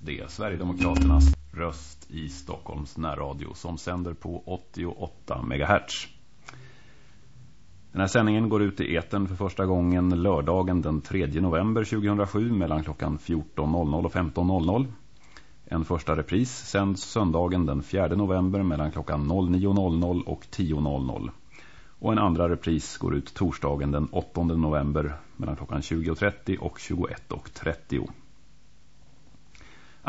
SD, Sverigedemokraternas röst i Stockholms närradio som sänder på 88 MHz. Den här sändningen går ut i eten för första gången lördagen den 3 november 2007 mellan klockan 14.00 och 15.00. En första repris sänds söndagen den 4 november mellan klockan 09.00 och 10.00. Och en andra repris går ut torsdagen den 8 november mellan klockan 20.30 och 21.30.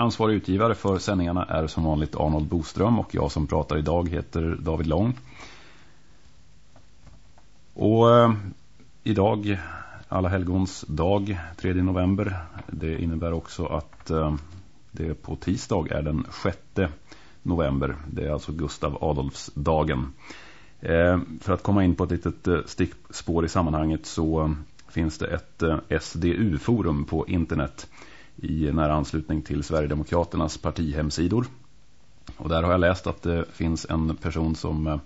Ansvarig utgivare för sändningarna är som vanligt Arnold Boström och jag som pratar idag heter David Lång. Och eh, idag, alla helgons dag, 3 november, det innebär också att eh, det på tisdag är den 6 november. Det är alltså Gustav Adolfsdagen. Eh, för att komma in på ett litet eh, stickspår i sammanhanget så eh, finns det ett eh, SDU-forum på internet i nära anslutning till Sverigedemokraternas partihemsidor. Och där har jag läst att det finns en person som eh,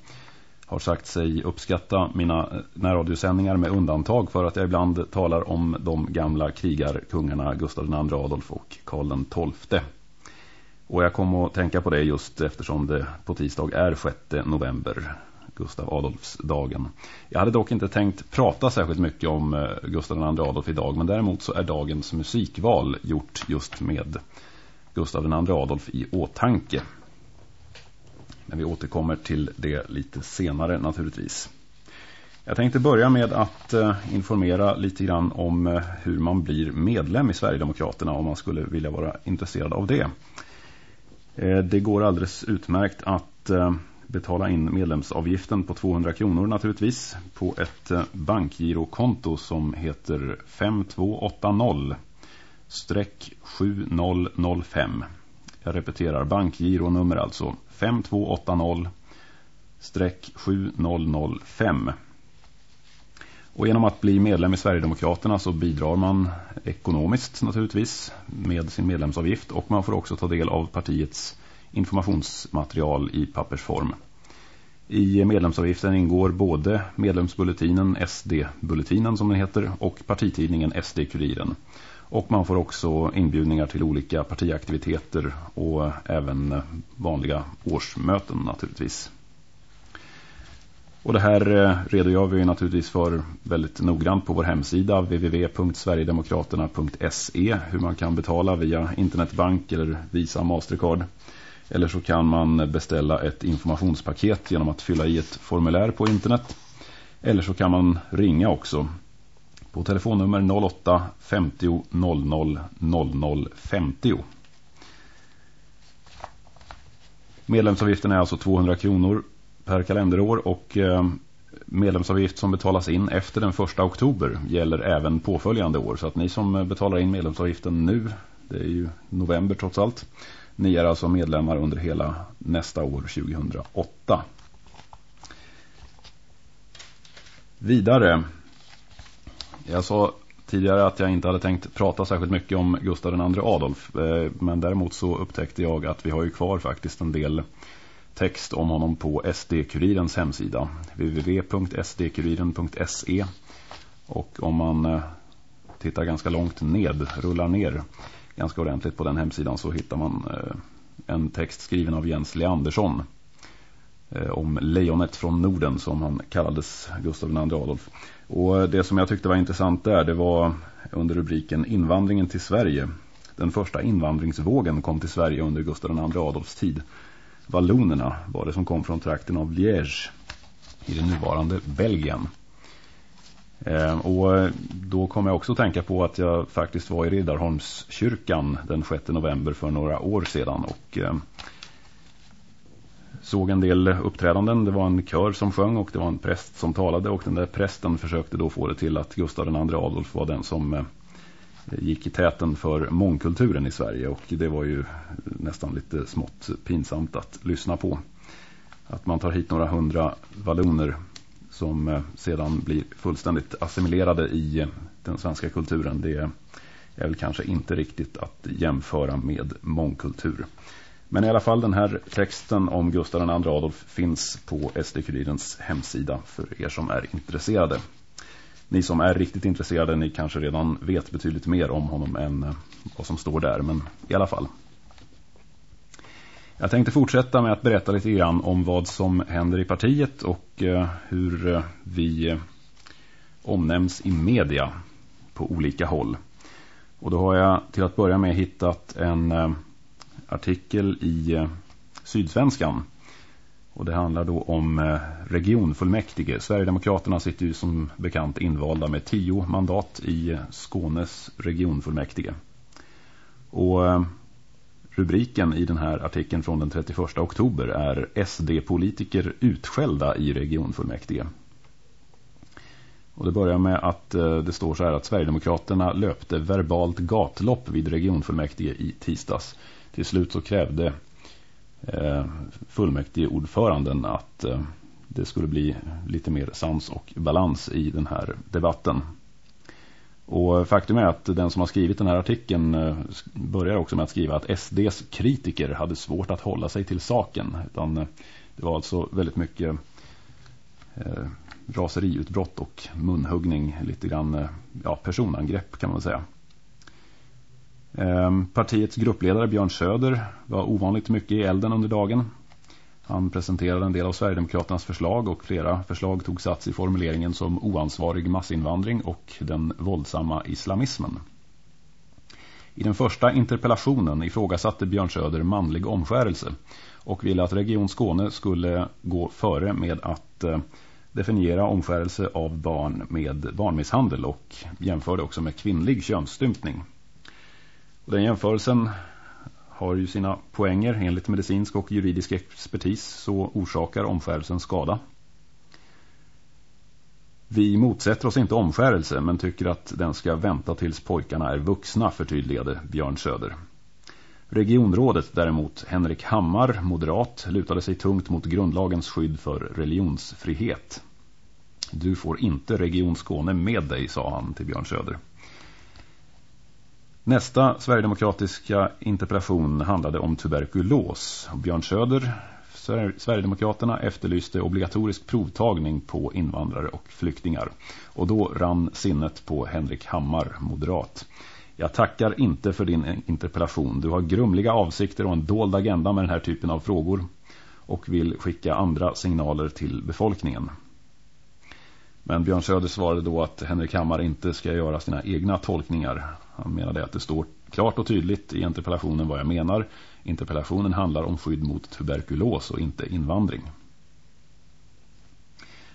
har sagt sig uppskatta mina eh, närradiosändningar med undantag för att jag ibland talar om de gamla krigarkungarna Gustav II Adolf och Karl XII. Och jag kom att tänka på det just eftersom det på tisdag är 6 november, Gustav Adolfsdagen. Jag hade dock inte tänkt prata särskilt mycket om eh, Gustav II Adolf idag men däremot så är dagens musikval gjort just med Gustav II Adolf i åtanke. Men vi återkommer till det lite senare naturligtvis. Jag tänkte börja med att eh, informera lite grann om eh, hur man blir medlem i Sverigedemokraterna om man skulle vilja vara intresserad av det. Det går alldeles utmärkt att betala in medlemsavgiften på 200 kronor naturligtvis på ett eh, bankgirokonto som heter 5280 7005. Jag repeterar bankgironummer alltså 5280-7005. Och genom att bli medlem i Sverigedemokraterna så bidrar man ekonomiskt naturligtvis med sin medlemsavgift och man får också ta del av partiets informationsmaterial i pappersform. I medlemsavgiften ingår både medlemsbulletinen SD-bulletinen som den heter och partitidningen SD-kuriren. Och man får också inbjudningar till olika partiaktiviteter och även vanliga årsmöten naturligtvis. Och det här eh, redogör vi naturligtvis för väldigt noggrant på vår hemsida www.sverigedemokraterna.se hur man kan betala via internetbank eller Visa Mastercard. Eller så kan man beställa ett informationspaket genom att fylla i ett formulär på internet. Eller så kan man ringa också på telefonnummer 08 50 00 00 50. Medlemsavgiften är alltså 200 kronor per kalenderår och eh, medlemsavgift som betalas in efter den 1 oktober gäller även påföljande år. Så att ni som betalar in medlemsavgiften nu, det är ju november trots allt, ni är alltså medlemmar under hela nästa år 2008. Vidare jag sa tidigare att jag inte hade tänkt prata särskilt mycket om Gustav II Adolf. Eh, men däremot så upptäckte jag att vi har ju kvar faktiskt en del text om honom på SD-kurirens hemsida. www.sdkuriren.se Och om man eh, tittar ganska långt ned, rullar ner ganska ordentligt på den hemsidan så hittar man eh, en text skriven av Jens Leandersson eh, om lejonet från Norden som han kallades Gustav II Adolf. Och eh, det som jag tyckte var intressant där det var under rubriken Invandringen till Sverige. Den första invandringsvågen kom till Sverige under Gustav II Adolfs tid. Vallonerna var det som kom från trakten av Liège i det nuvarande Belgien. Ehm, och då kom jag också att tänka på att jag faktiskt var i Riddarholmskyrkan den 6 november för några år sedan och ehm, såg en del uppträdanden. Det var en kör som sjöng och det var en präst som talade och den där prästen försökte då få det till att Gustav II Adolf var den som eh, gick i täten för mångkulturen i Sverige och det var ju nästan lite smått pinsamt att lyssna på. Att man tar hit några hundra valloner som eh, sedan blir fullständigt assimilerade i eh, den svenska kulturen det är väl kanske inte riktigt att jämföra med mångkultur. Men i alla fall den här texten om Gustav II Adolf finns på SD-kurirens hemsida för er som är intresserade. Ni som är riktigt intresserade, ni kanske redan vet betydligt mer om honom än eh, vad som står där, men i alla fall. Jag tänkte fortsätta med att berätta lite grann om vad som händer i partiet och eh, hur eh, vi eh, omnämns i media på olika håll. Och då har jag till att börja med hittat en artikel i Sydsvenskan. Och det handlar då om regionfullmäktige. Sverigedemokraterna sitter ju som bekant invalda med tio mandat i Skånes regionfullmäktige. Och Rubriken i den här artikeln från den 31 oktober är SD-politiker utskällda i regionfullmäktige. Och det börjar med att eh, det står så här att Sverigedemokraterna löpte verbalt gatlopp vid regionfullmäktige i tisdags. Till slut så krävde eh, fullmäktigeordföranden att eh, det skulle bli lite mer sans och balans i den här debatten. Och faktum är att den som har skrivit den här artikeln eh, börjar också med att skriva att SDs kritiker hade svårt att hålla sig till saken. Utan eh, det var alltså väldigt mycket eh, raseriutbrott och munhuggning, lite grann eh, ja, personangrepp kan man säga. Ehm, partiets gruppledare Björn Söder var ovanligt mycket i elden under dagen. Han presenterade en del av Sverigedemokraternas förslag och flera förslag tog sats i formuleringen som oansvarig massinvandring och den våldsamma islamismen. I den första interpellationen ifrågasatte Björn Söder manlig omskärelse och ville att Region Skåne skulle gå före med att eh, definiera omskärelse av barn med barnmisshandel och jämförde också med kvinnlig könsstympning. Den jämförelsen har ju sina poänger. Enligt medicinsk och juridisk expertis så orsakar omskärelsen skada. Vi motsätter oss inte omskärelse men tycker att den ska vänta tills pojkarna är vuxna, förtydligade Björn Söder. Regionrådet däremot, Henrik Hammar, moderat, lutade sig tungt mot grundlagens skydd för religionsfrihet. Du får inte Region Skåne med dig, sa han till Björn Söder. Nästa Sverigedemokratiska interpellation handlade om tuberkulos. Björn Söder, Sverigedemokraterna, efterlyste obligatorisk provtagning på invandrare och flyktingar. Och då rann sinnet på Henrik Hammar, moderat. Jag tackar inte för din interpellation. Du har grumliga avsikter och en dold agenda med den här typen av frågor och vill skicka andra signaler till befolkningen. Men Björn Söder svarade då att Henrik Hammar inte ska göra sina egna tolkningar. Han menade att det står klart och tydligt i interpellationen vad jag menar. Interpellationen handlar om skydd mot tuberkulos och inte invandring.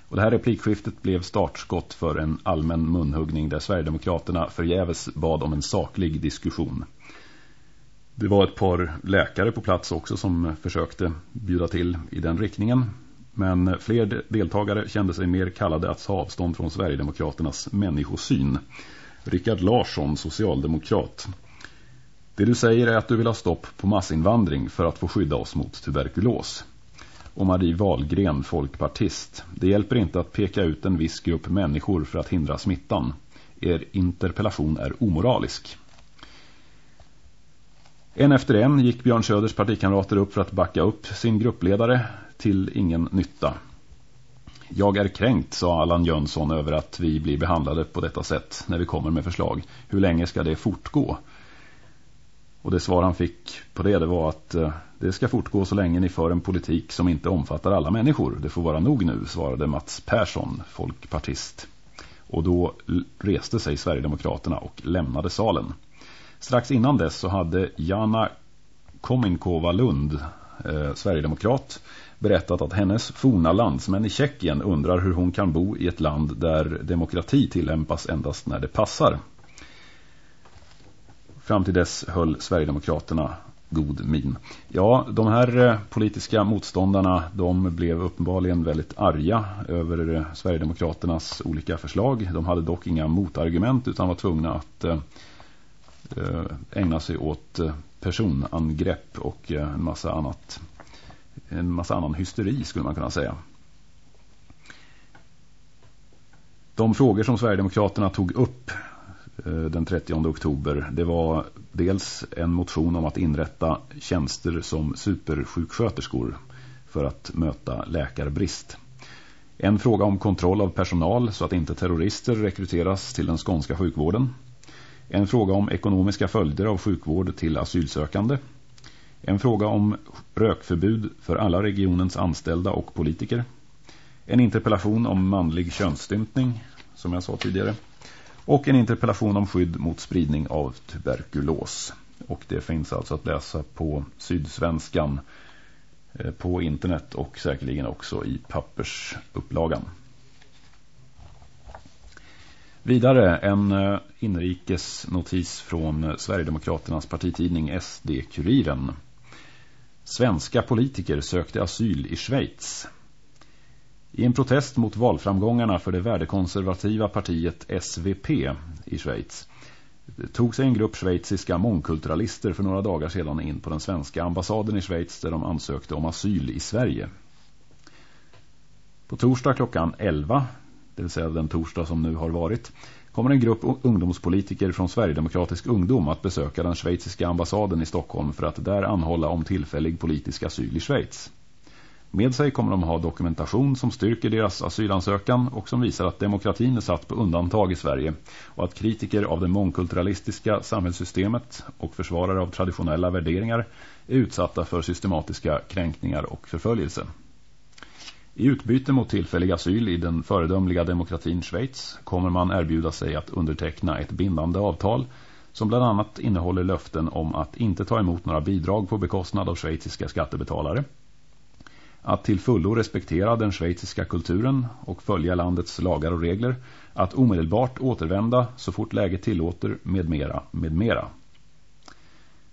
Och det här replikskiftet blev startskott för en allmän munhuggning där Sverigedemokraterna förgäves bad om en saklig diskussion. Det var ett par läkare på plats också som försökte bjuda till i den riktningen. Men fler deltagare kände sig mer kallade att ta avstånd från Sverigedemokraternas människosyn. Rickard Larsson, socialdemokrat. Det du säger är att du vill ha stopp på massinvandring för att få skydda oss mot tuberkulos. Och Marie Wahlgren, folkpartist. Det hjälper inte att peka ut en viss grupp människor för att hindra smittan. Er interpellation är omoralisk. En efter en gick Björn Söders partikamrater upp för att backa upp sin gruppledare till ingen nytta. Jag är kränkt, sa Allan Jönsson över att vi blir behandlade på detta sätt när vi kommer med förslag. Hur länge ska det fortgå? Och det svar han fick på det, det var att eh, det ska fortgå så länge ni för en politik som inte omfattar alla människor. Det får vara nog nu, svarade Mats Persson, folkpartist. Och då reste sig Sverigedemokraterna och lämnade salen. Strax innan dess så hade Jana Kominkova Lund, eh, Sverigedemokrat, berättat att hennes forna landsmän i Tjeckien undrar hur hon kan bo i ett land där demokrati tillämpas endast när det passar. Fram till dess höll Sverigedemokraterna god min. Ja, de här eh, politiska motståndarna de blev uppenbarligen väldigt arga över eh, Sverigedemokraternas olika förslag. De hade dock inga motargument utan var tvungna att eh, ägna sig åt personangrepp och en massa annat en massa annan hysteri skulle man kunna säga. De frågor som Sverigedemokraterna tog upp eh, den 30 oktober det var dels en motion om att inrätta tjänster som supersjuksköterskor för att möta läkarbrist. En fråga om kontroll av personal så att inte terrorister rekryteras till den skånska sjukvården. En fråga om ekonomiska följder av sjukvård till asylsökande en fråga om rökförbud för alla regionens anställda och politiker. En interpellation om manlig könsstympning, som jag sa tidigare. Och en interpellation om skydd mot spridning av tuberkulos. Och det finns alltså att läsa på Sydsvenskan eh, på internet och säkerligen också i pappersupplagan. Vidare en eh, inrikesnotis inrikes notis från eh, Sverigedemokraternas partitidning SD-kuriren. Svenska politiker sökte asyl i Schweiz. I en protest mot valframgångarna för det värdekonservativa partiet SVP i Schweiz tog sig en grupp schweiziska mångkulturalister för några dagar sedan in på den svenska ambassaden i Schweiz där de ansökte om asyl i Sverige. På torsdag klockan 11, det vill säga den torsdag som nu har varit, kommer en grupp ungdomspolitiker från Sverigedemokratisk ungdom att besöka den schweiziska ambassaden i Stockholm för att där anhålla om tillfällig politisk asyl i Schweiz. Med sig kommer de ha dokumentation som styrker deras asylansökan och som visar att demokratin är satt på undantag i Sverige och att kritiker av det mångkulturalistiska samhällssystemet och försvarare av traditionella värderingar är utsatta för systematiska kränkningar och förföljelse. I utbyte mot tillfällig asyl i den föredömliga demokratin Schweiz kommer man erbjuda sig att underteckna ett bindande avtal som bland annat innehåller löften om att inte ta emot några bidrag på bekostnad av schweiziska skattebetalare att till fullo respektera den schweiziska kulturen och följa landets lagar och regler, att omedelbart återvända så fort läget tillåter med mera, med mera.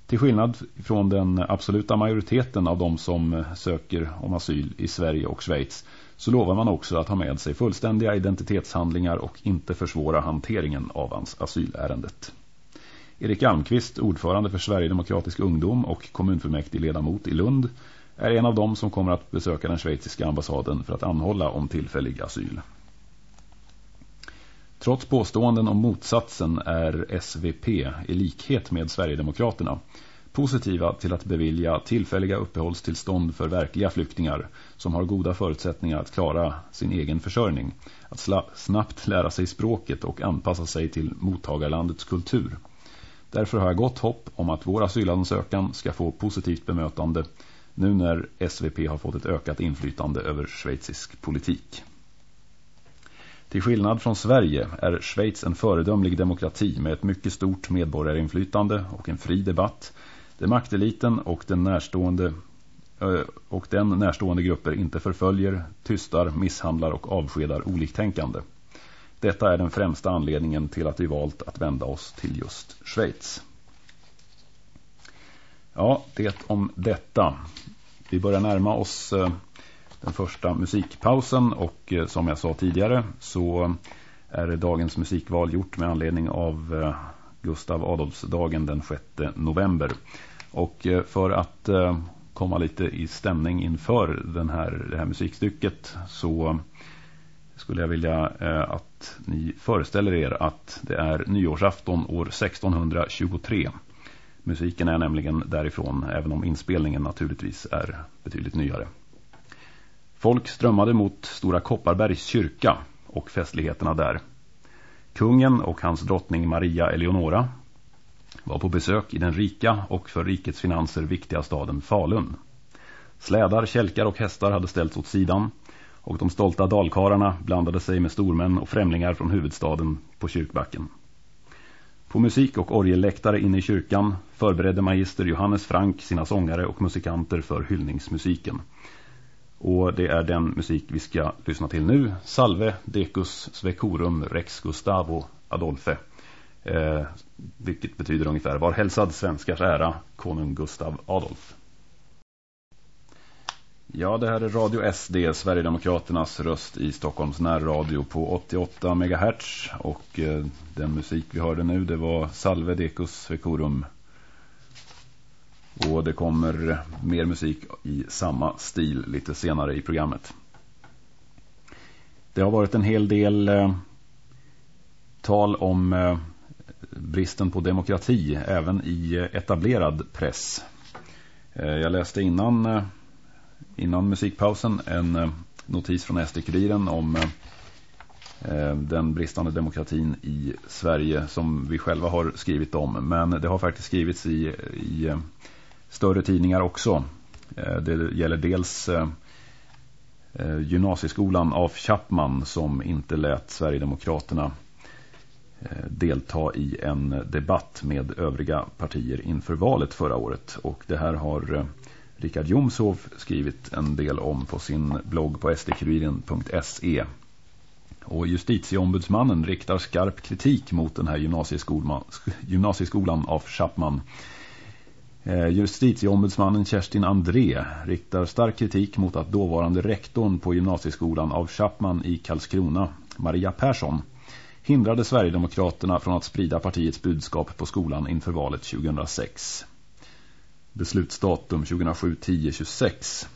Till skillnad från den absoluta majoriteten av de som eh, söker om asyl i Sverige och Schweiz så lovar man också att ha med sig fullständiga identitetshandlingar och inte försvåra hanteringen av asylärendet. Erik Almqvist, ordförande för Sverigedemokratisk ungdom och kommunfullmäktig ledamot i Lund, är en av dem som kommer att besöka den schweiziska ambassaden för att anhålla om tillfällig asyl. Trots påståenden om motsatsen är SVP i likhet med Sverigedemokraterna positiva till att bevilja tillfälliga uppehållstillstånd för verkliga flyktingar som har goda förutsättningar att klara sin egen försörjning, att snabbt lära sig språket och anpassa sig till mottagarlandets kultur. Därför har jag gott hopp om att vår asylansökan ska få positivt bemötande nu när SVP har fått ett ökat inflytande över schweizisk politik. Till skillnad från Sverige är Schweiz en föredömlig demokrati med ett mycket stort medborgarinflytande och en fri debatt där makteliten och den närstående eh, och den närstående grupper inte förföljer, tystar, misshandlar och avskedar oliktänkande. Detta är den främsta anledningen till att vi valt att vända oss till just Schweiz. Ja, det om detta. Vi börjar närma oss eh, den första musikpausen och eh, som jag sa tidigare så är dagens musikval gjort med anledning av eh, Gustav Adolfsdagen den 6 november. Och eh, för att komma lite i stämning inför den här, det här musikstycket så skulle jag vilja att ni föreställer er att det är nyårsafton år 1623. Musiken är nämligen därifrån, även om inspelningen naturligtvis är betydligt nyare. Folk strömmade mot Stora Kopparbergs kyrka och festligheterna där. Kungen och hans drottning Maria Eleonora var på besök i den rika och för rikets finanser viktiga staden Falun. Slädar, kälkar och hästar hade ställts åt sidan och de stolta dalkararna blandade sig med stormän och främlingar från huvudstaden på kyrkbacken. På musik- och orgelläktare inne i kyrkan förberedde magister Johannes Frank sina sångare och musikanter för hyllningsmusiken. Och det är den musik vi ska lyssna till nu. Salve Decus Svecorum Rex Gustavo Adolfe. Eh, vilket betyder ungefär Var hälsad svenskars ära, konung Gustav Adolf. Ja, det här är Radio SD, Sverigedemokraternas röst i Stockholms närradio på 88 MHz. Och eh, den musik vi hörde nu, det var Salve Decus Svecorum och det kommer mer musik i samma stil lite senare i programmet. Det har varit en hel del eh, tal om eh, bristen på demokrati även i eh, etablerad press. Eh, jag läste innan eh, innan musikpausen en notis från SD-kuriren om den bristande demokratin i Sverige som vi själva har skrivit om. Men det har faktiskt skrivits i, i större tidningar också. Eh, det gäller dels eh, gymnasieskolan av Chapman som inte lät Sverigedemokraterna eh, delta i en debatt med övriga partier inför valet förra året. Och det här har Richard Jomshoff skrivit en del om på sin blogg på sdkuriren.se. Och justitieombudsmannen riktar skarp kritik mot den här gymnasieskolan, gymnasieskolan av Chapman. Eh, justitieombudsmannen Kerstin André riktar stark kritik mot att dåvarande rektorn på gymnasieskolan av Chapman i Karlskrona, Maria Persson, hindrade Sverigedemokraterna från att sprida partiets budskap på skolan inför valet 2006. Beslutsdatum 2007-10-26.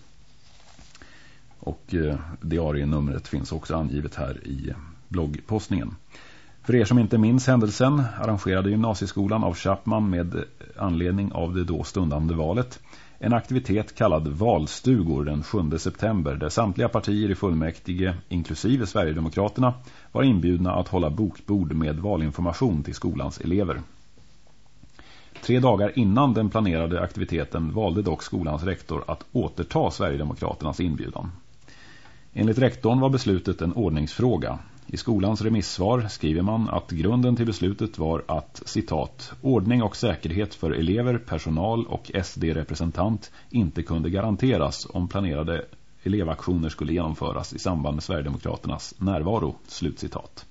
Och eh, diarienumret finns också angivet här i bloggpostningen. För er som inte minns händelsen arrangerade gymnasieskolan av Chapman med anledning av det då stundande valet en aktivitet kallad valstugor den 7 september där samtliga partier i fullmäktige, inklusive Sverigedemokraterna, var inbjudna att hålla bokbord med valinformation till skolans elever. Tre dagar innan den planerade aktiviteten valde dock skolans rektor att återta Sverigedemokraternas inbjudan. Enligt rektorn var beslutet en ordningsfråga. I skolans remissvar skriver man att grunden till beslutet var att, citat, ordning och säkerhet för elever, personal och SD-representant inte kunde garanteras om planerade elevaktioner skulle genomföras i samband med Sverigedemokraternas närvaro, slutcitat.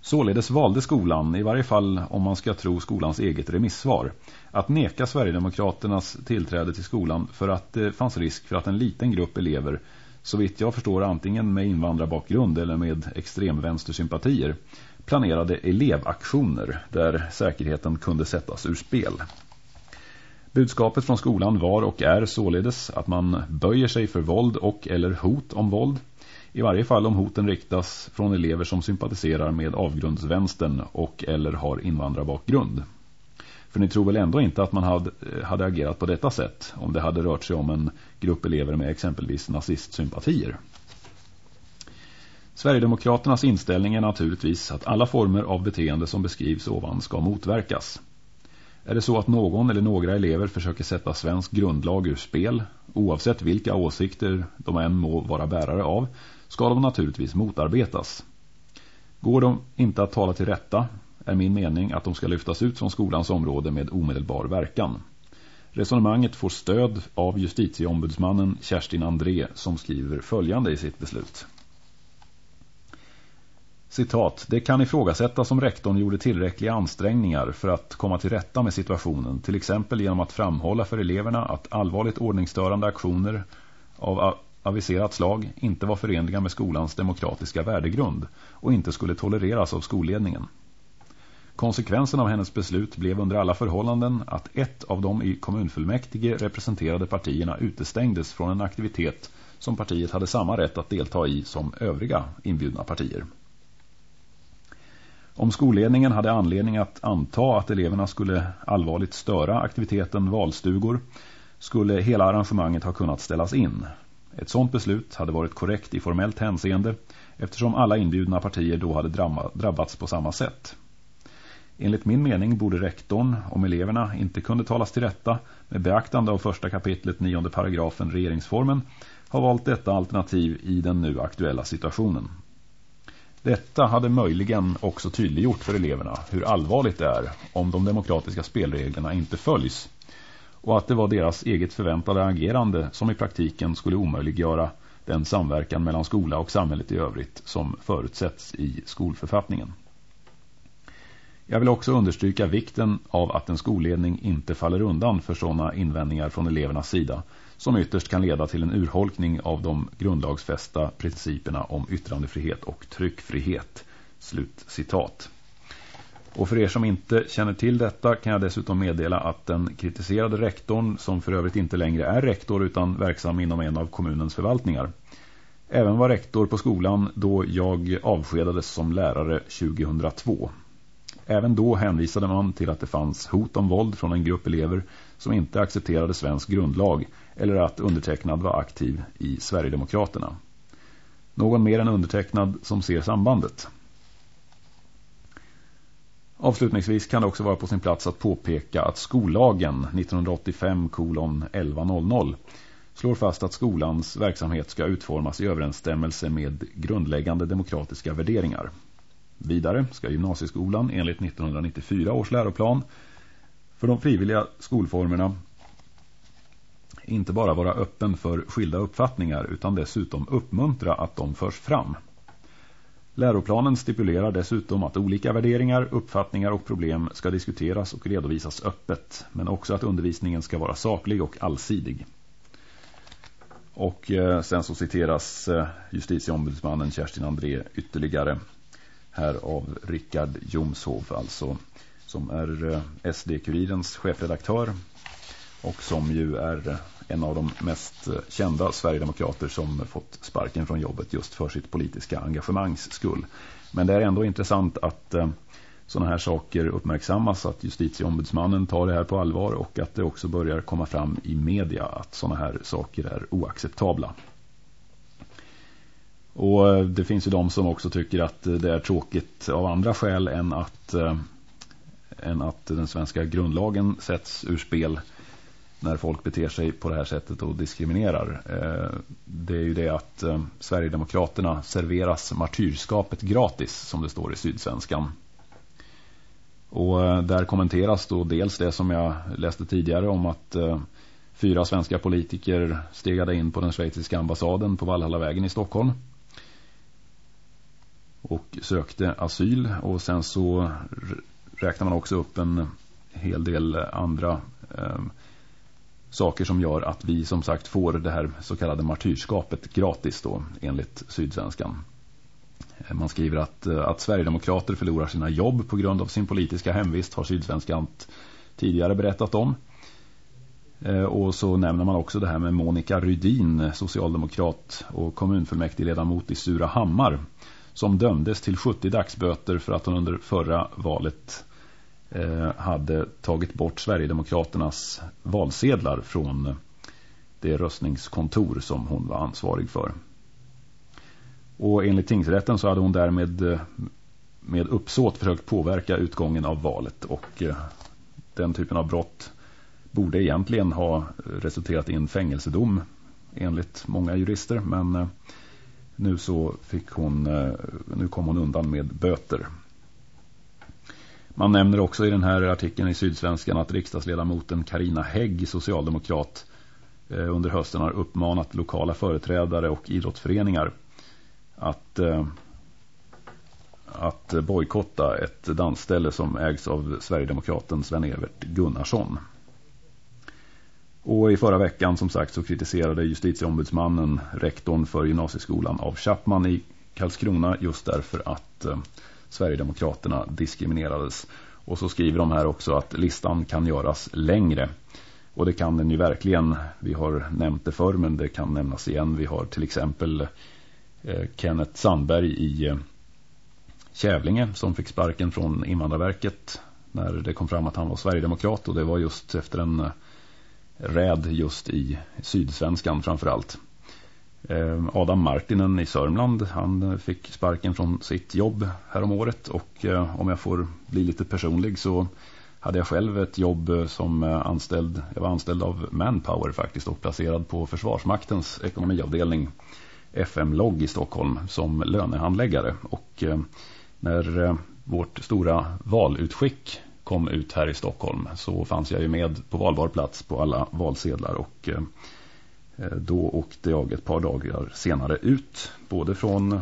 Således valde skolan, i varje fall om man ska tro skolans eget remissvar, att neka Sverigedemokraternas tillträde till skolan för att det fanns risk för att en liten grupp elever, så vitt jag förstår antingen med invandrarbakgrund eller med extremvänstersympatier, planerade elevaktioner där säkerheten kunde sättas ur spel. Budskapet från skolan var och är således att man böjer sig för våld och eller hot om våld i varje fall om hoten riktas från elever som sympatiserar med avgrundsvänstern och eller har invandrarbakgrund. För ni tror väl ändå inte att man hade, hade agerat på detta sätt om det hade rört sig om en grupp elever med exempelvis nazistsympatier. Sverigedemokraternas inställning är naturligtvis att alla former av beteende som beskrivs ovan ska motverkas. Är det så att någon eller några elever försöker sätta svensk grundlag ur spel, oavsett vilka åsikter de än må vara bärare av, ska de naturligtvis motarbetas. Går de inte att tala till rätta är min mening att de ska lyftas ut från skolans område med omedelbar verkan. Resonemanget får stöd av justitieombudsmannen Kerstin André som skriver följande i sitt beslut. Citat, det kan ifrågasättas om rektorn gjorde tillräckliga ansträngningar för att komma till rätta med situationen, till exempel genom att framhålla för eleverna att allvarligt ordningsstörande aktioner av aviserat slag inte var förenliga med skolans demokratiska värdegrund och inte skulle tolereras av skolledningen. Konsekvensen av hennes beslut blev under alla förhållanden att ett av de i kommunfullmäktige representerade partierna utestängdes från en aktivitet som partiet hade samma rätt att delta i som övriga inbjudna partier. Om skolledningen hade anledning att anta att eleverna skulle allvarligt störa aktiviteten valstugor skulle hela arrangemanget ha kunnat ställas in. Ett sådant beslut hade varit korrekt i formellt hänseende eftersom alla inbjudna partier då hade drabbats på samma sätt. Enligt min mening borde rektorn, om eleverna inte kunde talas till rätta med beaktande av första kapitlet nionde paragrafen regeringsformen, ha valt detta alternativ i den nu aktuella situationen. Detta hade möjligen också tydliggjort för eleverna hur allvarligt det är om de demokratiska spelreglerna inte följs och att det var deras eget förväntade agerande som i praktiken skulle omöjliggöra den samverkan mellan skola och samhället i övrigt som förutsätts i skolförfattningen. Jag vill också understryka vikten av att en skolledning inte faller undan för sådana invändningar från elevernas sida som ytterst kan leda till en urholkning av de grundlagsfästa principerna om yttrandefrihet och tryckfrihet. Slut citat. Och för er som inte känner till detta kan jag dessutom meddela att den kritiserade rektorn, som för övrigt inte längre är rektor utan verksam inom en av kommunens förvaltningar, även var rektor på skolan då jag avskedades som lärare 2002. Även då hänvisade man till att det fanns hot om våld från en grupp elever som inte accepterade svensk grundlag eller att undertecknad var aktiv i Sverigedemokraterna. Någon mer än undertecknad som ser sambandet. Avslutningsvis kan det också vara på sin plats att påpeka att skollagen 1985-1100 slår fast att skolans verksamhet ska utformas i överensstämmelse med grundläggande demokratiska värderingar. Vidare ska gymnasieskolan enligt 1994 års läroplan för de frivilliga skolformerna inte bara vara öppen för skilda uppfattningar utan dessutom uppmuntra att de förs fram. Läroplanen stipulerar dessutom att olika värderingar, uppfattningar och problem ska diskuteras och redovisas öppet, men också att undervisningen ska vara saklig och allsidig. Och eh, sen så citeras eh, justitieombudsmannen Kerstin André ytterligare här av Rickard Jomshov, alltså som är eh, SD-kurirens chefredaktör och som ju är en av de mest eh, kända Sverigedemokrater som fått sparken från jobbet just för sitt politiska engagemangs skull. Men det är ändå intressant att eh, sådana här saker uppmärksammas, att justitieombudsmannen tar det här på allvar och att det också börjar komma fram i media att sådana här saker är oacceptabla. Och eh, det finns ju de som också tycker att eh, det är tråkigt av andra skäl än att, eh, än att den svenska grundlagen sätts ur spel- när folk beter sig på det här sättet och diskriminerar. Eh, det är ju det att eh, Sverigedemokraterna serveras martyrskapet gratis som det står i Sydsvenskan. Och eh, där kommenteras då dels det som jag läste tidigare om att fyra svenska politiker stegade in på den schweiziska ambassaden på Valhallavägen i Stockholm och sökte asyl och sen så räknar man också upp en hel del andra ehm, saker som gör att vi som sagt får det här så kallade martyrskapet gratis då enligt Sydsvenskan. Eh, man skriver att, eh, att Sverigedemokrater förlorar sina jobb på grund av sin politiska hemvist har Sydsvenskan tidigare berättat om. Eh, och så nämner man också det här med Monica Rydin, socialdemokrat och kommunfullmäktigeledamot i Surahammar som dömdes till 70 dagsböter för att hon under förra valet eh, hade tagit bort Sverigedemokraternas valsedlar från det röstningskontor som hon var ansvarig för. Och enligt tingsrätten så hade hon därmed eh, med uppsåt försökt påverka utgången av valet och eh, den typen av brott borde egentligen ha resulterat i en fängelsedom enligt många jurister men nu så fick hon eh, nu kom hon undan med böter man nämner också i den här artikeln i Sydsvenskan att riksdagsledamoten Karina Hägg, socialdemokrat, eh, under hösten har uppmanat lokala företrädare och idrottsföreningar att, eh, att bojkotta ett dansställe som ägs av Sverigedemokraten Sven-Evert Gunnarsson. Och i förra veckan som sagt så kritiserade justitieombudsmannen rektorn för gymnasieskolan av Chapman i Karlskrona just därför att eh, Sverigedemokraterna diskriminerades. Och så skriver de här också att listan kan göras längre. Och det kan den ju verkligen. Vi har nämnt det förr men det kan nämnas igen. Vi har till exempel eh, Kenneth Sandberg i eh, Kävlinge som fick sparken från Invandrarverket när det kom fram att han var Sverigedemokrat och det var just efter en eh, räd just i Sydsvenskan framförallt. Ehm, Adam Martinen i Sörmland, han fick sparken från sitt jobb här om året och eh, om jag får bli lite personlig så hade jag själv ett jobb eh, som eh, anställd, jag var anställd av Manpower faktiskt och placerad på Försvarsmaktens ekonomiavdelning FM-logg i Stockholm som lönehandläggare och när vårt stora valutskick kom ut här i Stockholm så fanns jag ju med på valbar plats på alla valsedlar och eh, eh, då åkte jag ett par dagar senare ut både från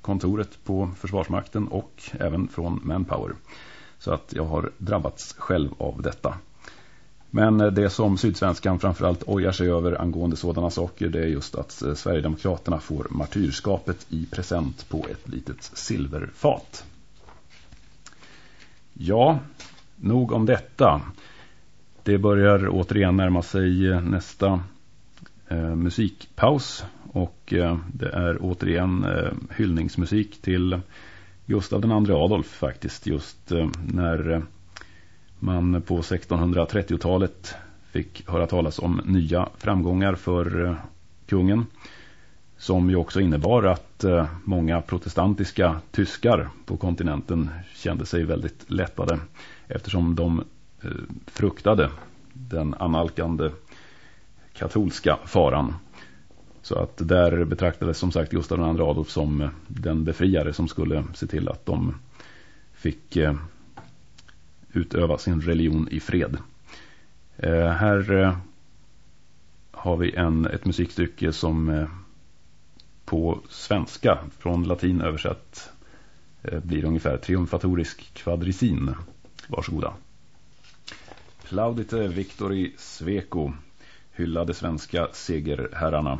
kontoret på Försvarsmakten och även från Manpower. Så att jag har drabbats själv av detta. Men eh, det som Sydsvenskan framförallt ojar sig över angående sådana saker det är just att Sverigedemokraterna får martyrskapet i present på ett litet silverfat. Ja, nog om detta. Det börjar återigen närma sig eh, nästa eh, musikpaus. Och eh, det är återigen eh, hyllningsmusik till Gustav den andra Adolf faktiskt. Just eh, när eh, man på 1630-talet fick höra talas om nya framgångar för eh, kungen. Som ju också innebar att eh, många protestantiska tyskar på kontinenten kände sig väldigt lättade eftersom de eh, fruktade den analkande katolska faran. Så att där betraktades som sagt Gustav II Adolf som eh, den befriare som skulle se till att de fick eh, utöva sin religion i fred. Här har vi en, ett musikstycke som på svenska från latin översatt blir ungefär triumfatorisk kvadrisin. Varsågoda. Plaudite Victori Sveco hyllade svenska segerherrarna.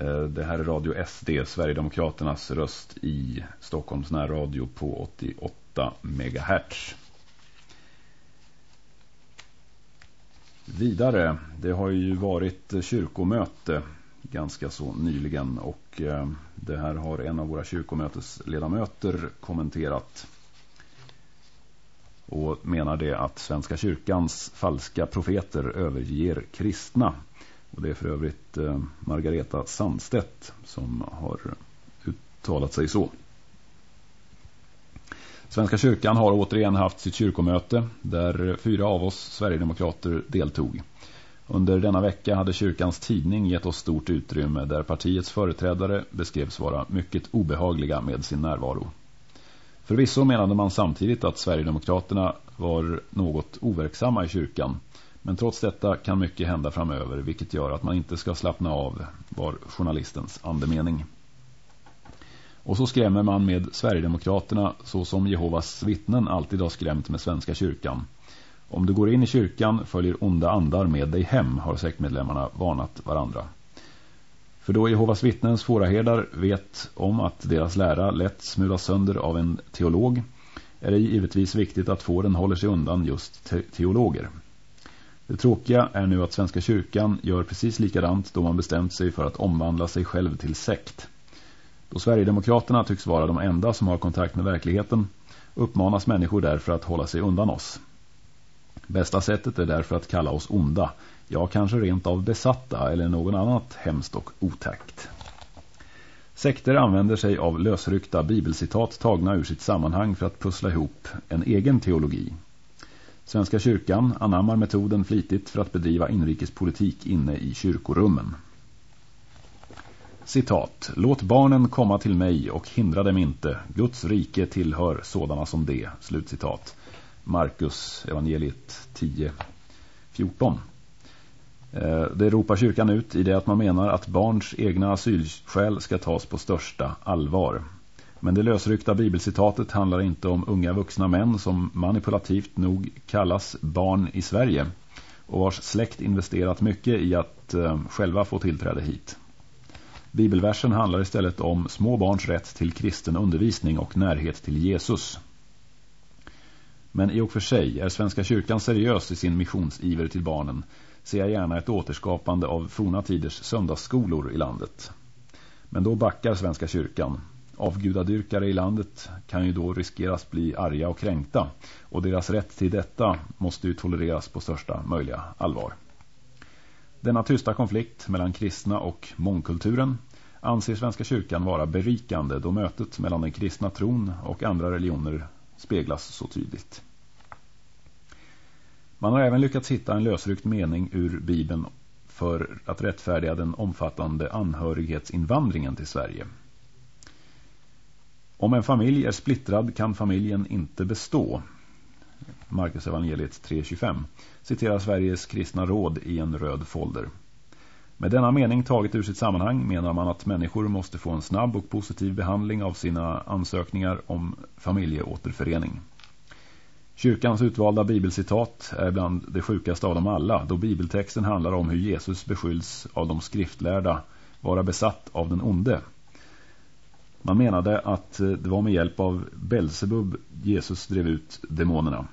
Eh, det här är Radio SD, Sverigedemokraternas röst i Stockholms närradio på 88 MHz. Vidare, det har ju varit kyrkomöte ganska så nyligen och eh, det här har en av våra kyrkomötesledamöter kommenterat och menar det att Svenska kyrkans falska profeter överger kristna. Och det är för övrigt eh, Margareta Sandstedt som har uttalat sig så. Svenska kyrkan har återigen haft sitt kyrkomöte där fyra av oss Sverigedemokrater deltog. Under denna vecka hade kyrkans tidning gett oss stort utrymme där partiets företrädare beskrevs vara mycket obehagliga med sin närvaro. Förvisso menade man samtidigt att Sverigedemokraterna var något overksamma i kyrkan. Men trots detta kan mycket hända framöver vilket gör att man inte ska slappna av var journalistens andemening. Och så skrämmer man med Sverigedemokraterna så som Jehovas vittnen alltid har skrämt med Svenska kyrkan. Om du går in i kyrkan följer onda andar med dig hem har sektmedlemmarna varnat varandra. För då Jehovas vittnens fåraherdar vet om att deras lära lätt smulas sönder av en teolog är det givetvis viktigt att fåren håller sig undan just te teologer. Det tråkiga är nu att Svenska kyrkan gör precis likadant då man bestämt sig för att omvandla sig själv till sekt. Då Sverigedemokraterna tycks vara de enda som har kontakt med verkligheten uppmanas människor därför att hålla sig undan oss. Bästa sättet är därför att kalla oss onda, ja kanske rent av besatta eller någon annat hemskt och otäckt. Sekter använder sig av lösryckta bibelcitat tagna ur sitt sammanhang för att pussla ihop en egen teologi. Svenska kyrkan anammar metoden flitigt för att bedriva inrikespolitik inne i kyrkorummen. Citat. Låt barnen komma till mig och hindra dem inte. Guds rike tillhör sådana som det. Slutcitat. Markus evangeliet 10, 14. Eh, det ropar kyrkan ut i det att man menar att barns egna asylskäl ska tas på största allvar. Men det lösryckta bibelcitatet handlar inte om unga vuxna män som manipulativt nog kallas barn i Sverige och vars släkt investerat mycket i att eh, själva få tillträde hit. Bibelversen handlar istället om små barns rätt till kristen undervisning och närhet till Jesus. Men i och för sig är Svenska kyrkan seriös i sin missionsiver till barnen ser jag gärna ett återskapande av forna tiders söndagsskolor i landet. Men då backar Svenska kyrkan. Avgudadyrkare i landet kan ju då riskeras bli arga och kränkta och deras rätt till detta måste ju tolereras på största möjliga allvar. Denna tysta konflikt mellan kristna och mångkulturen anser Svenska kyrkan vara berikande då mötet mellan den kristna tron och andra religioner speglas så tydligt. Man har även lyckats hitta en lösryckt mening ur Bibeln för att rättfärdiga den omfattande anhörighetsinvandringen till Sverige. Om en familj är splittrad kan familjen inte bestå. Marcus evangeliet 3.25 citerar Sveriges kristna råd i en röd folder. Med denna mening taget ur sitt sammanhang menar man att människor måste få en snabb och positiv behandling av sina ansökningar om familjeåterförening. Kyrkans utvalda bibelcitat är bland det sjukaste av dem alla då bibeltexten handlar om hur Jesus beskylls av de skriftlärda vara besatt av den onde. Man menade att eh, det var med hjälp av Belzebub Jesus drev ut demonerna.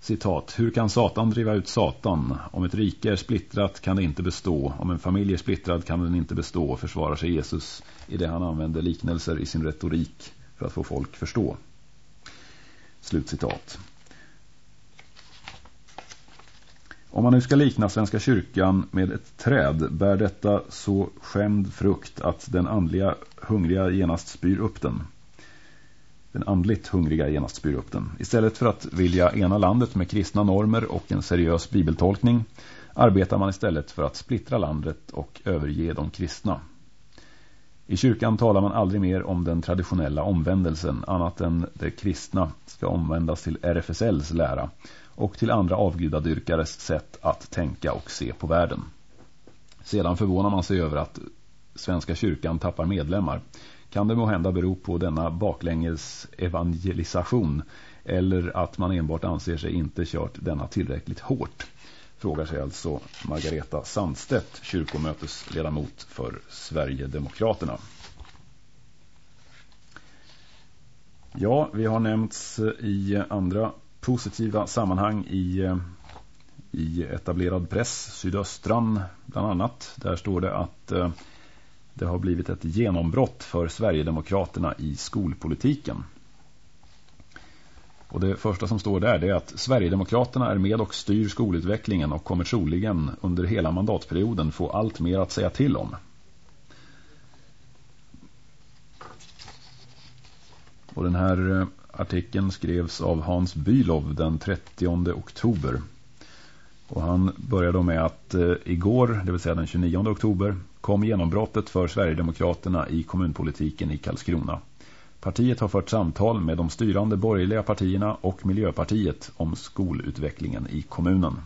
Citat, hur kan Satan driva ut Satan? Om ett rike är splittrat kan det inte bestå. Om en familj är splittrad kan den inte bestå, försvarar sig Jesus i det han använder liknelser i sin retorik för att få folk förstå. Slutcitat. Om man nu ska likna Svenska kyrkan med ett träd bär detta så skämd frukt att den andliga hungriga genast spyr upp den. Den andligt hungriga genast spyr upp den. Istället för att vilja ena landet med kristna normer och en seriös bibeltolkning arbetar man istället för att splittra landet och överge de kristna. I kyrkan talar man aldrig mer om den traditionella omvändelsen annat än det kristna ska omvändas till RFSLs lära och till andra avgudadyrkares sätt att tänka och se på världen. Sedan förvånar man sig över att Svenska kyrkan tappar medlemmar. Kan det må hända bero på denna baklänges evangelisation eller att man enbart anser sig inte kört denna tillräckligt hårt? Frågar sig alltså Margareta Sandstedt, kyrkomötesledamot för Sverigedemokraterna. Ja, vi har nämnts i andra positiva sammanhang i, i etablerad press, Sydöstran bland annat. Där står det att eh, det har blivit ett genombrott för Sverigedemokraterna i skolpolitiken. Och det första som står där är att Sverigedemokraterna är med och styr skolutvecklingen och kommer troligen under hela mandatperioden få allt mer att säga till om. Och den här eh, artikeln skrevs av Hans Bylov den 30 oktober. Och han började med att eh, igår, det vill säga den 29 oktober, kom genombrottet för Sverigedemokraterna i kommunpolitiken i Karlskrona. Partiet har fört samtal med de styrande borgerliga partierna och Miljöpartiet om skolutvecklingen i kommunen.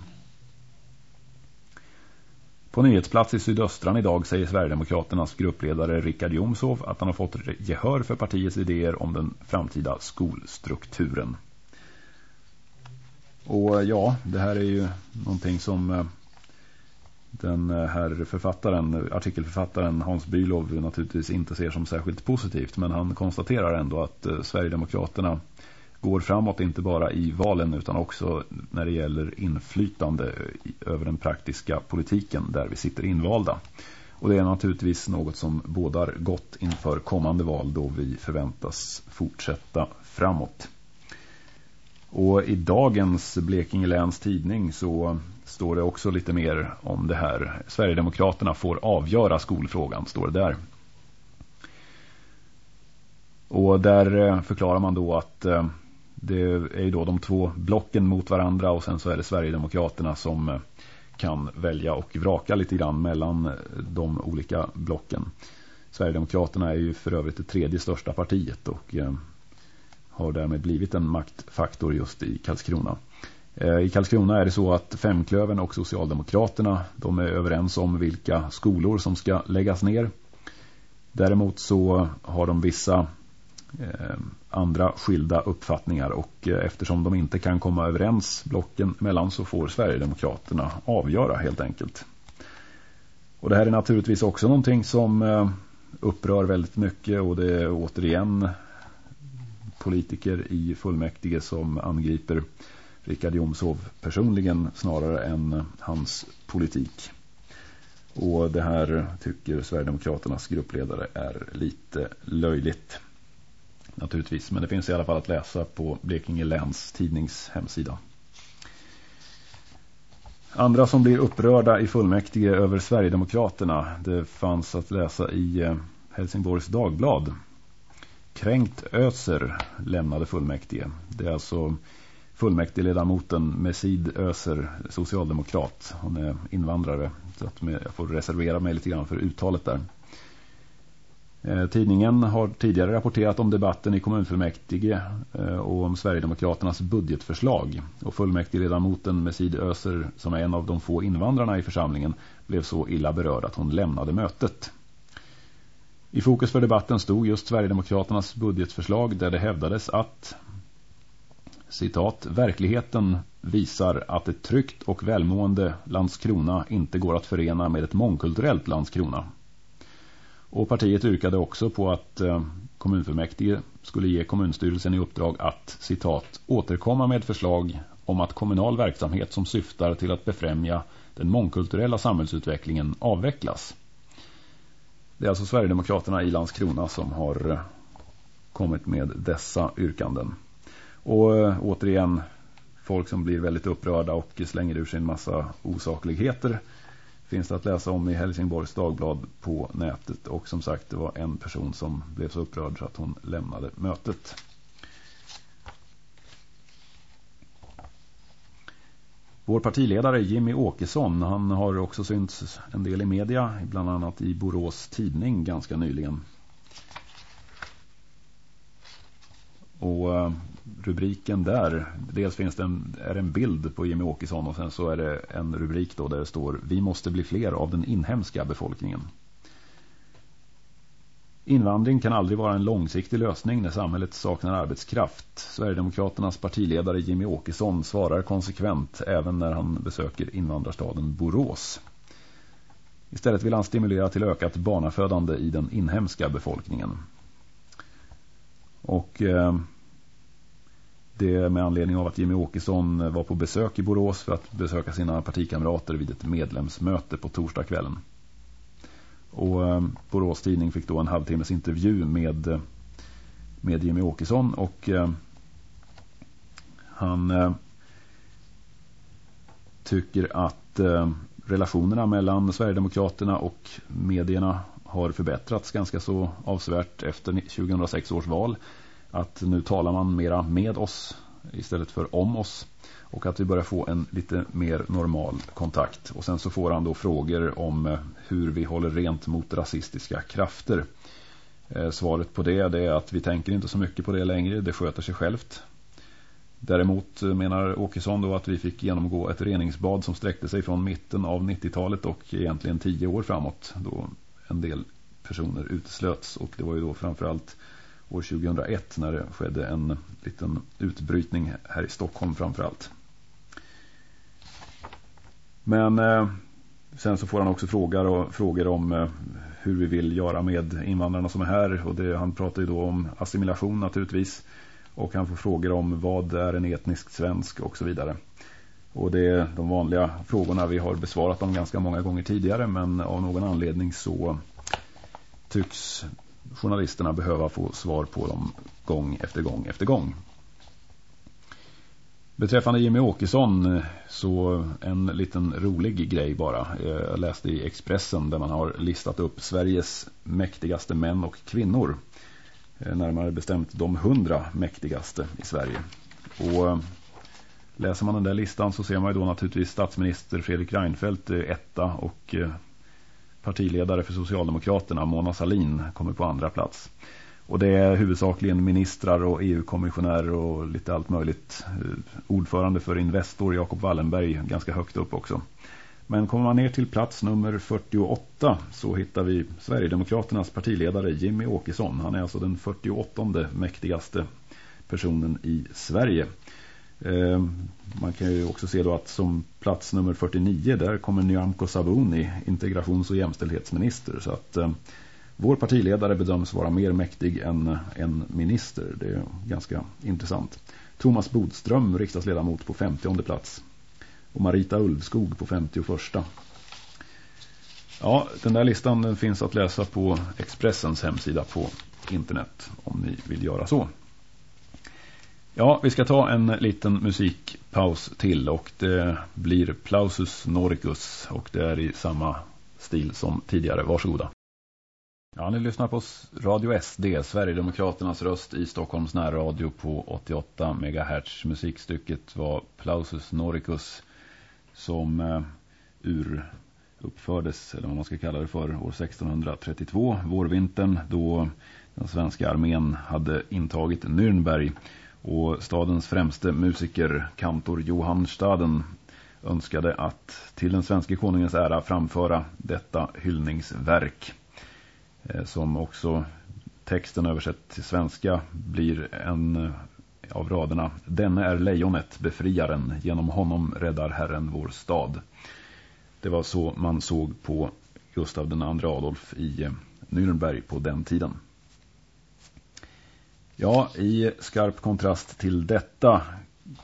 På nyhetsplats i Sydöstran idag säger Sverigedemokraternas gruppledare Rickard Jomsov att han har fått gehör för partiets idéer om den framtida skolstrukturen. Och ja, det här är ju någonting som eh, den eh, här författaren, artikelförfattaren Hans Bylov naturligtvis inte ser som särskilt positivt. Men han konstaterar ändå att eh, Sverigedemokraterna går framåt inte bara i valen utan också när det gäller inflytande eh, över den praktiska politiken där vi sitter invalda. Och det är naturligtvis något som bådar gott inför kommande val då vi förväntas fortsätta framåt. Och i dagens Blekinge läns tidning så står det också lite mer om det här. Sverigedemokraterna får avgöra skolfrågan, står det där. Och där eh, förklarar man då att eh, det är ju då de två blocken mot varandra och sen så är det Sverigedemokraterna som eh, kan välja och vraka lite grann mellan de olika blocken. Sverigedemokraterna är ju för övrigt det tredje största partiet och har därmed blivit en maktfaktor just i Karlskrona. Eh, I Karlskrona är det så att Femklöven och Socialdemokraterna de är överens om vilka skolor som ska läggas ner. Däremot så har de vissa eh, andra skilda uppfattningar och eh, eftersom de inte kan komma överens blocken mellan så får Sverigedemokraterna avgöra helt enkelt. Och det här är naturligtvis också någonting som eh, upprör väldigt mycket och det är återigen politiker i fullmäktige som angriper Richard Jomshov personligen snarare än eh, hans politik. Och det här tycker Sverigedemokraternas gruppledare är lite löjligt. Naturligtvis, men det finns i alla fall att läsa på Blekinge läns tidnings hemsida. Andra som blir upprörda i fullmäktige över Sverigedemokraterna, det fanns att läsa i eh, Helsingborgs Dagblad. Kränkt Öser lämnade fullmäktige. Det är alltså fullmäktigeledamoten Mesid Öser, socialdemokrat. Hon är invandrare så att jag får reservera mig lite grann för uttalet där. Eh, tidningen har tidigare rapporterat om debatten i kommunfullmäktige eh, och om Sverigedemokraternas budgetförslag. Och fullmäktigeledamoten Mesid Öser, som är en av de få invandrarna i församlingen, blev så illa berörd att hon lämnade mötet. I fokus för debatten stod just Sverigedemokraternas budgetförslag där det hävdades att citat, verkligheten visar att ett tryggt och välmående Landskrona inte går att förena med ett mångkulturellt Landskrona. Och partiet yrkade också på att eh, kommunfullmäktige skulle ge kommunstyrelsen i uppdrag att, citat, återkomma med förslag om att kommunal verksamhet som syftar till att befrämja den mångkulturella samhällsutvecklingen avvecklas. Det är alltså Sverigedemokraterna i Landskrona som har eh, kommit med dessa yrkanden. Och eh, återigen folk som blir väldigt upprörda och slänger ur sig en massa osakligheter finns det att läsa om i Helsingborgs Dagblad på nätet. Och som sagt, det var en person som blev så upprörd så att hon lämnade mötet. Vår partiledare Jimmy Åkesson, han har också synts en del i media, bland annat i Borås tidning ganska nyligen. Och eh, rubriken där, dels finns det en, är en bild på Jimmy Åkesson och sen så är det en rubrik då där det står Vi måste bli fler av den inhemska befolkningen. Invandring kan aldrig vara en långsiktig lösning när samhället saknar arbetskraft. Sverigedemokraternas partiledare Jimmy Åkesson svarar konsekvent även när han besöker invandrarstaden Borås. Istället vill han stimulera till ökat barnafödande i den inhemska befolkningen. Och eh, det med anledning av att Jimmy Åkesson var på besök i Borås för att besöka sina partikamrater vid ett medlemsmöte på torsdagskvällen. Och eh, Borås tidning fick då en halvtimmes intervju med, eh, med Jimmy Åkesson och eh, han tycker att relationerna mellan Sverigedemokraterna och medierna har förbättrats ganska så avsevärt efter 2006 års val. Att nu talar man mera med oss istället för om oss. Och att vi börjar få en lite mer normal kontakt. Och sen så får han då frågor om eh, hur vi håller rent mot rasistiska krafter. Eh, svaret på det är att vi tänker inte så mycket på det längre. Det sköter sig självt. Däremot eh, menar Åkesson då att vi fick genomgå ett reningsbad som sträckte sig från mitten av 90-talet och egentligen tio år framåt. Då en del personer uteslöts och det var ju då framförallt år 2001 när det skedde en liten utbrytning här i Stockholm framförallt. Men eh, sen så får han också frågor, och, frågor om eh, hur vi vill göra med invandrarna som är här. Och det, han pratar ju då om assimilation naturligtvis. Och han får frågor om vad är en etnisk svensk och så vidare. Och det är de vanliga frågorna. Vi har besvarat dem ganska många gånger tidigare men av någon anledning så tycks journalisterna behöva få svar på dem gång efter gång efter gång. Beträffande Jimmy Åkesson så en liten rolig grej bara. Jag läste i Expressen där man har listat upp Sveriges mäktigaste män och kvinnor. Eh, närmare bestämt de hundra mäktigaste i Sverige. Och eh, läser man den där listan så ser man ju då naturligtvis statsminister Fredrik Reinfeldt eh, etta och partiledare för Socialdemokraterna Mona Salin kommer på andra plats. Och det är huvudsakligen ministrar och EU-kommissionärer och lite allt möjligt. Eh, ordförande för Investor Jakob Wallenberg ganska högt upp också. Men kommer man ner till plats nummer 48 så hittar vi Sverigedemokraternas partiledare Jimmy Åkesson. Han är alltså den 48 mäktigaste personen i Sverige. Eh, man kan ju också se då att som plats nummer 49 där kommer Nyamko Sabuni, integrations- och jämställdhetsminister. Så att eh, vår partiledare bedöms vara mer mäktig än en minister. Det är ganska intressant. Thomas Bodström, riksdagsledamot på 50 plats. Och Marita Ulvskog på 51. Ja, den där listan den finns att läsa på Expressens hemsida på internet om ni vill göra så. Ja, vi ska ta en liten musikpaus till och det blir Plausus Noricus och det är i samma stil som tidigare. Varsågoda. Ja, ni lyssnar på Radio SD, Sverigedemokraternas röst i Stockholms närradio på 88 MHz. Musikstycket var Plausus Noricus som eh, ur uppfördes, eller vad man ska kalla det för, år 1632, vårvintern, då den svenska armén hade intagit Nürnberg och stadens främste musiker, kantor Johan Staden, önskade att till den svenska konungens ära framföra detta hyllningsverk. Eh, som också texten översatt till svenska blir en eh, av raderna. Denne är lejonet, befriaren, genom honom räddar Herren vår stad. Det var så man såg på Gustav den andra Adolf i eh, Nürnberg på den tiden. Ja, i skarp kontrast till detta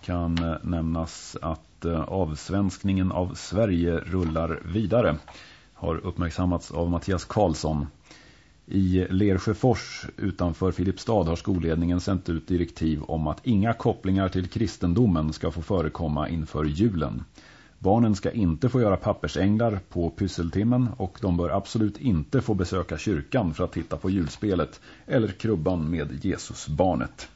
kan eh, nämnas att eh, avsvenskningen av Sverige rullar vidare. Har uppmärksammats av Mattias Karlsson I Lersjöfors utanför Filipstad har skolledningen sänt ut direktiv om att inga kopplingar till kristendomen ska få förekomma inför julen. Barnen ska inte få göra pappersänglar på pysseltimmen och de bör absolut inte få besöka kyrkan för att titta på julspelet eller krubban med Jesusbarnet.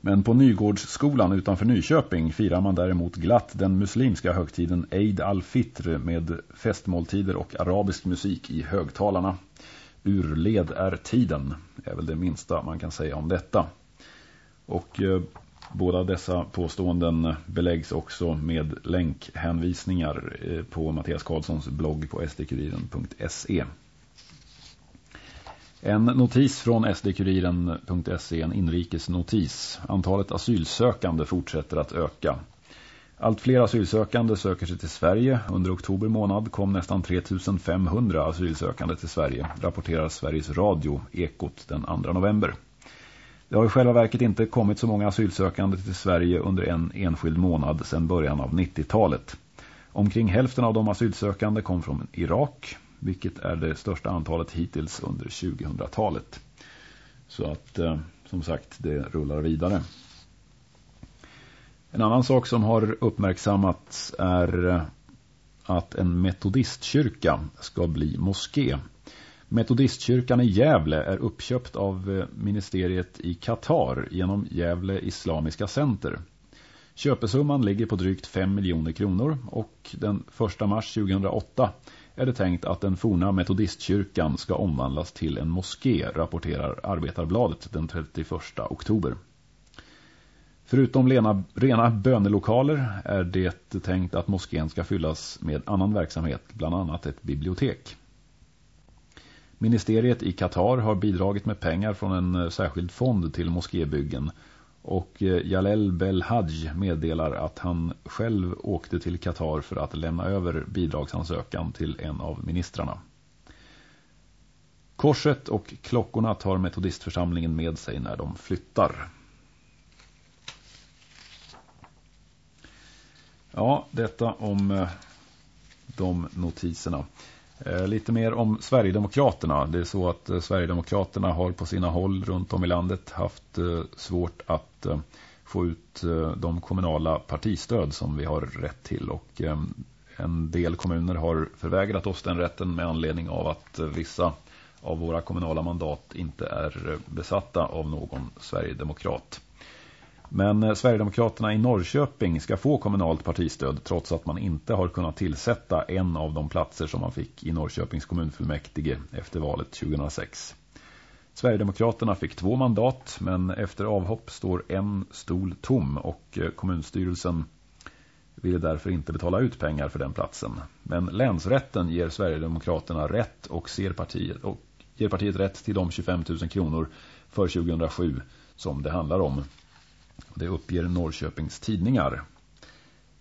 Men på Nygårdsskolan utanför Nyköping firar man däremot glatt den muslimska högtiden Eid al-Fitr med festmåltider och arabisk musik i högtalarna. Urled är tiden, är väl det minsta man kan säga om detta. Och eh, båda dessa påståenden beläggs också med länkhänvisningar eh, på Mattias Karlssons blogg på sdkuriren.se. En notis från sdkuriren.se, en inrikesnotis. Antalet asylsökande fortsätter att öka. Allt fler asylsökande söker sig till Sverige. Under oktober månad kom nästan 3500 asylsökande till Sverige, rapporterar Sveriges Radio Ekot den 2 november. Det har i själva verket inte kommit så många asylsökande till Sverige under en enskild månad sedan början av 90-talet. Omkring hälften av de asylsökande kom från Irak, vilket är det största antalet hittills under 2000-talet. Så att, eh, som sagt, det rullar vidare. En annan sak som har uppmärksammats är eh, att en metodistkyrka ska bli moské. Metodistkyrkan i Gävle är uppköpt av eh, ministeriet i Qatar genom Gävle Islamiska Center. Köpesumman ligger på drygt 5 miljoner kronor och den 1 mars 2008 är det tänkt att den forna metodistkyrkan ska omvandlas till en moské, rapporterar Arbetarbladet den 31 oktober. Förutom rena, rena bönelokaler är det tänkt att moskén ska fyllas med annan verksamhet, bland annat ett bibliotek. Ministeriet i Qatar har bidragit med pengar från en eh, särskild fond till moskébyggen och eh, Jalel Belhaj meddelar att han själv åkte till Qatar för att lämna över bidragsansökan till en av ministrarna. Korset och klockorna tar metodistförsamlingen med sig när de flyttar. Ja, detta om eh, de notiserna. Eh, lite mer om Sverigedemokraterna. Det är så att eh, Sverigedemokraterna har på sina håll runt om i landet haft eh, svårt att få ut de kommunala partistöd som vi har rätt till. Och en del kommuner har förvägrat oss den rätten med anledning av att vissa av våra kommunala mandat inte är besatta av någon Sverigedemokrat. Men eh, Sverigedemokraterna i Norrköping ska få kommunalt partistöd trots att man inte har kunnat tillsätta en av de platser som man fick i Norrköpings kommunfullmäktige efter valet 2006. Sverigedemokraterna fick två mandat men efter avhopp står en stol tom och eh, kommunstyrelsen ville därför inte betala ut pengar för den platsen. Men länsrätten ger Sverigedemokraterna rätt och, ser partiet, och ger partiet rätt till de 25 000 kronor för 2007 som det handlar om. Det uppger Norrköpings tidningar.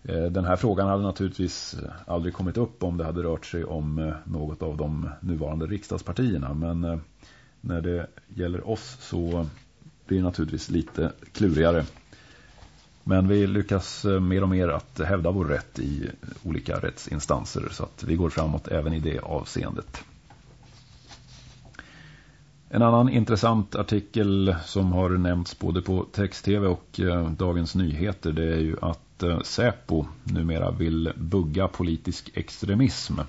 Eh, den här frågan hade naturligtvis aldrig kommit upp om det hade rört sig om eh, något av de nuvarande riksdagspartierna. Men eh, när det gäller oss så blir det naturligtvis lite klurigare. Men vi lyckas mer och mer att hävda vår rätt i olika rättsinstanser så att vi går framåt även i det avseendet. En annan intressant artikel som har nämnts både på text-tv och eh, Dagens Nyheter det är ju att eh, Säpo numera vill bugga politisk extremism.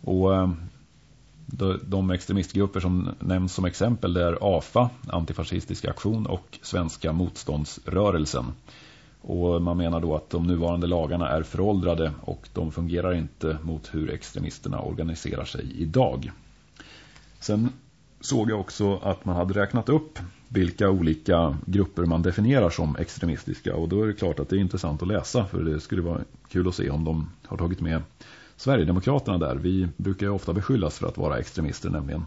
Och eh, de extremistgrupper som nämns som exempel är AFA, Antifascistisk aktion och Svenska motståndsrörelsen. Och man menar då att de nuvarande lagarna är föråldrade och de fungerar inte mot hur extremisterna organiserar sig idag. Sen såg jag också att man hade räknat upp vilka olika grupper man definierar som extremistiska. Och då är det klart att det är intressant att läsa för det skulle vara kul att se om de har tagit med Sverigedemokraterna där. Vi brukar ju ofta beskyllas för att vara extremister nämligen.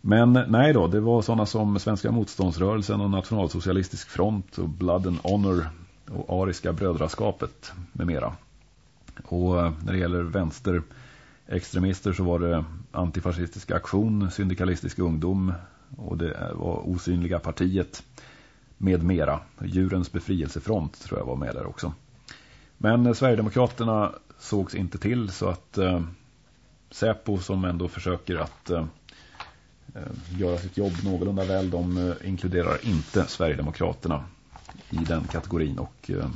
Men nej då, det var sådana som Svenska motståndsrörelsen och Nationalsocialistisk front och Blood and Honor och Ariska brödraskapet med mera. Och eh, när det gäller vänster extremister så var det antifascistisk aktion, syndikalistisk ungdom och det var osynliga partiet med mera. Djurens befrielsefront tror jag var med där också. Men eh, Sverigedemokraterna sågs inte till så att eh, Säpo som ändå försöker att eh, eh, göra sitt jobb någorlunda väl, de eh, inkluderar inte Sverigedemokraterna i den kategorin och eh,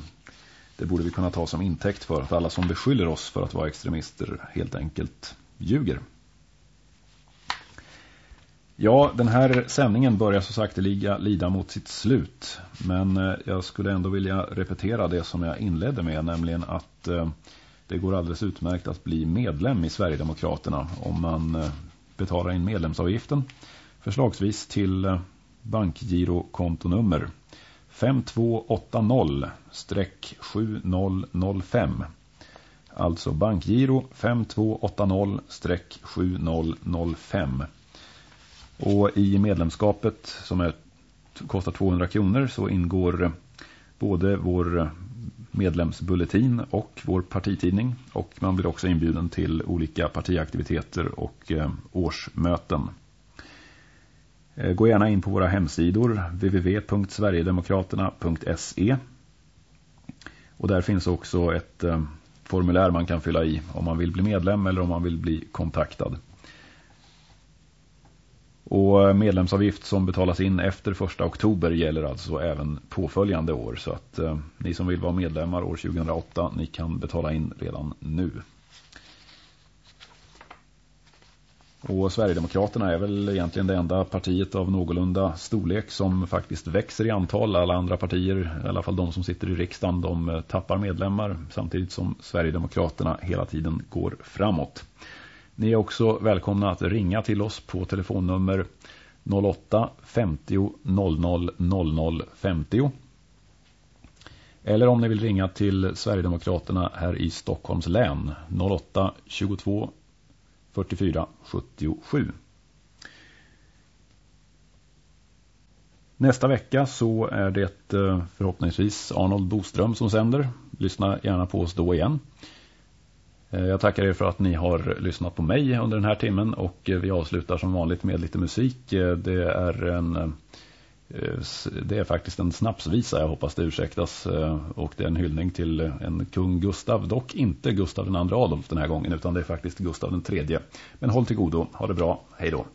det borde vi kunna ta som intäkt för att alla som beskyller oss för att vara extremister helt enkelt ljuger. Ja, den här sändningen börjar så sakteliga lida mot sitt slut. Men eh, jag skulle ändå vilja repetera det som jag inledde med, nämligen att eh, det går alldeles utmärkt att bli medlem i Sverigedemokraterna om man eh, betalar in medlemsavgiften. Förslagsvis till bankgirokontonummer 5280-7005. Alltså bankgiro 5280-7005. Och i medlemskapet som är, kostar 200 kronor så ingår både vår medlemsbulletin och vår partitidning. Och man blir också inbjuden till olika partiaktiviteter och eh, årsmöten. Eh, gå gärna in på våra hemsidor www.sverigedemokraterna.se Och där finns också ett eh, formulär man kan fylla i om man vill bli medlem eller om man vill bli kontaktad. Och eh, medlemsavgift som betalas in efter 1 oktober gäller alltså även påföljande år. Så att eh, ni som vill vara medlemmar år 2008, ni kan betala in redan nu. Och Sverigedemokraterna är väl egentligen det enda partiet av någorlunda storlek som faktiskt växer i antal. Alla andra partier, i alla fall de som sitter i riksdagen, de eh, tappar medlemmar samtidigt som Sverigedemokraterna hela tiden går framåt. Ni är också välkomna att ringa till oss på telefonnummer 08 50 00 00 50. Eller om ni vill ringa till Sverigedemokraterna här i Stockholms län 08 22 44 77. Nästa vecka så är det eh, förhoppningsvis Arnold Boström som sänder. Lyssna gärna på oss då igen. Eh, jag tackar er för att ni har lyssnat på mig under den här timmen och eh, vi avslutar som vanligt med lite musik. Det är en Eh, det är faktiskt en snapsvisa, jag hoppas det ursäktas. Eh, och det är en hyllning till en kung Gustav, dock inte Gustav II Adolf den här gången, utan det är faktiskt Gustav III. Men håll till godo, ha det bra, hej då.